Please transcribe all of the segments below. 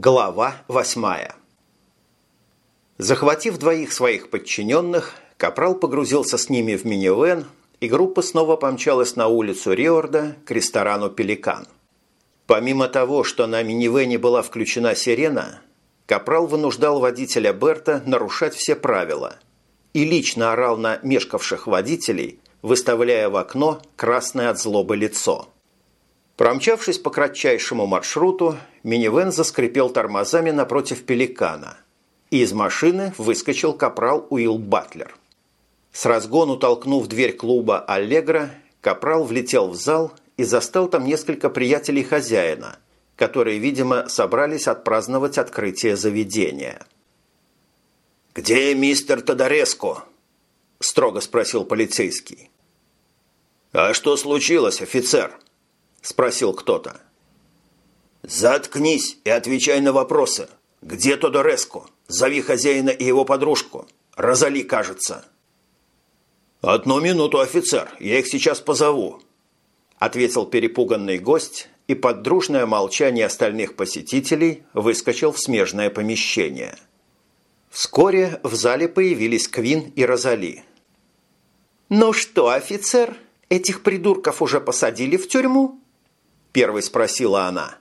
Глава восьмая Захватив двоих своих подчиненных, Капрал погрузился с ними в минивэн, и группа снова помчалась на улицу Риорда к ресторану «Пеликан». Помимо того, что на минивэне была включена сирена, Капрал вынуждал водителя Берта нарушать все правила и лично орал на мешкавших водителей, выставляя в окно красное от злобы лицо. Промчавшись по кратчайшему маршруту, минивэн заскрипел тормозами напротив пеликана. И из машины выскочил капрал Уилл Батлер. С разгону толкнув дверь клуба «Аллегра», капрал влетел в зал и застал там несколько приятелей хозяина, которые, видимо, собрались отпраздновать открытие заведения. «Где мистер Тодореско?» – строго спросил полицейский. «А что случилось, офицер?» – спросил кто-то. «Заткнись и отвечай на вопросы. Где Тодореско? Зови хозяина и его подружку. Розали, кажется». «Одну минуту, офицер, я их сейчас позову», – ответил перепуганный гость и под дружное молчание остальных посетителей выскочил в смежное помещение. Вскоре в зале появились Квин и Розали. «Ну что, офицер, этих придурков уже посадили в тюрьму?» – первой спросила она.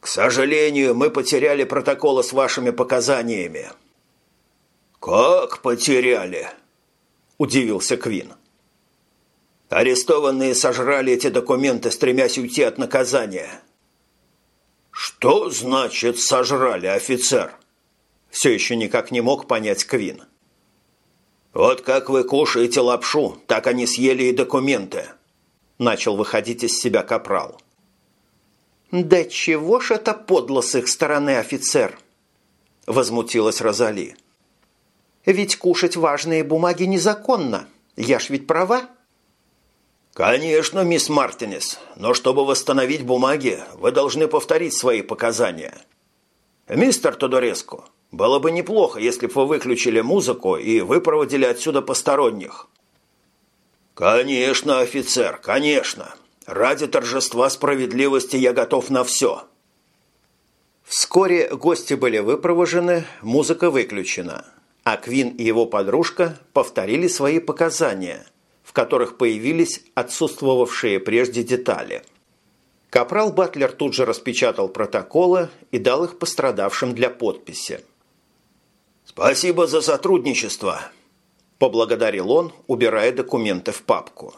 «К сожалению, мы потеряли протоколы с вашими показаниями». «Как потеряли?» – удивился Квин. «Арестованные сожрали эти документы, стремясь уйти от наказания». «Что значит «сожрали», офицер?» Все еще никак не мог понять Квин. «Вот как вы кушаете лапшу, так они съели и документы», начал выходить из себя капрал. «Да чего ж это подло с их стороны, офицер?» – возмутилась Розали. «Ведь кушать важные бумаги незаконно. Я ж ведь права?» «Конечно, мисс Мартинес, но чтобы восстановить бумаги, вы должны повторить свои показания. Мистер Тодореско, было бы неплохо, если бы вы выключили музыку и выпроводили отсюда посторонних». «Конечно, офицер, конечно. Ради торжества справедливости я готов на все». Вскоре гости были выпровожены, музыка выключена, а Квин и его подружка повторили свои показания, в которых появились отсутствовавшие прежде детали. Капрал Батлер тут же распечатал протоколы и дал их пострадавшим для подписи. «Спасибо за сотрудничество», поблагодарил он, убирая документы в папку.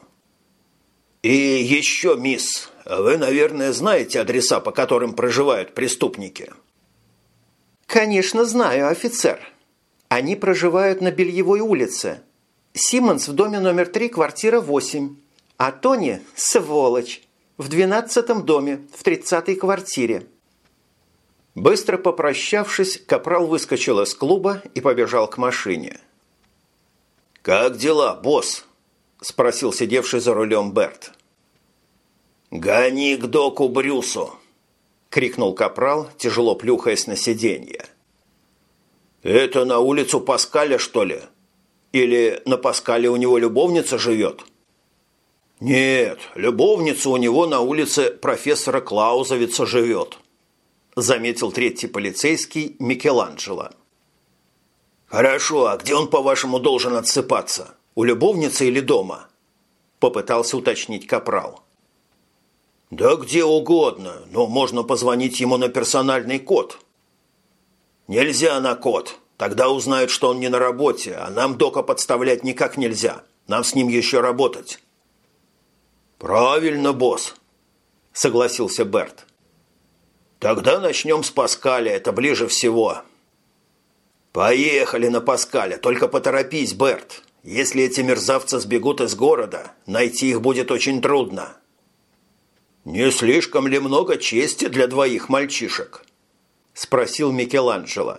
«И еще, мисс, вы, наверное, знаете адреса, по которым проживают преступники?» «Конечно знаю, офицер. Они проживают на Бельевой улице. Симмонс в доме номер три, квартира 8. А Тони – сволочь. В двенадцатом доме, в тридцатой квартире». Быстро попрощавшись, Капрал выскочил из клуба и побежал к машине – «Как дела, босс?» – спросил сидевший за рулем Берт. «Гони к доку Брюсу!» – крикнул Капрал, тяжело плюхаясь на сиденье. «Это на улицу Паскаля, что ли? Или на Паскале у него любовница живет?» «Нет, любовница у него на улице профессора Клаузовица живет», – заметил третий полицейский Микеланджело. «Хорошо, а где он, по-вашему, должен отсыпаться? У любовницы или дома?» Попытался уточнить Капрал. «Да где угодно, но можно позвонить ему на персональный код». «Нельзя на код. Тогда узнают, что он не на работе, а нам Дока подставлять никак нельзя. Нам с ним еще работать». «Правильно, босс», – согласился Берт. «Тогда начнем с Паскаля, это ближе всего». «Поехали на Паскаля, только поторопись, Берт. Если эти мерзавцы сбегут из города, найти их будет очень трудно». «Не слишком ли много чести для двоих мальчишек?» – спросил Микеланджело.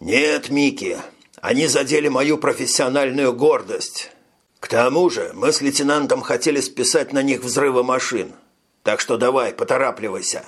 «Нет, Микки, они задели мою профессиональную гордость. К тому же мы с лейтенантом хотели списать на них взрывы машин. Так что давай, поторапливайся».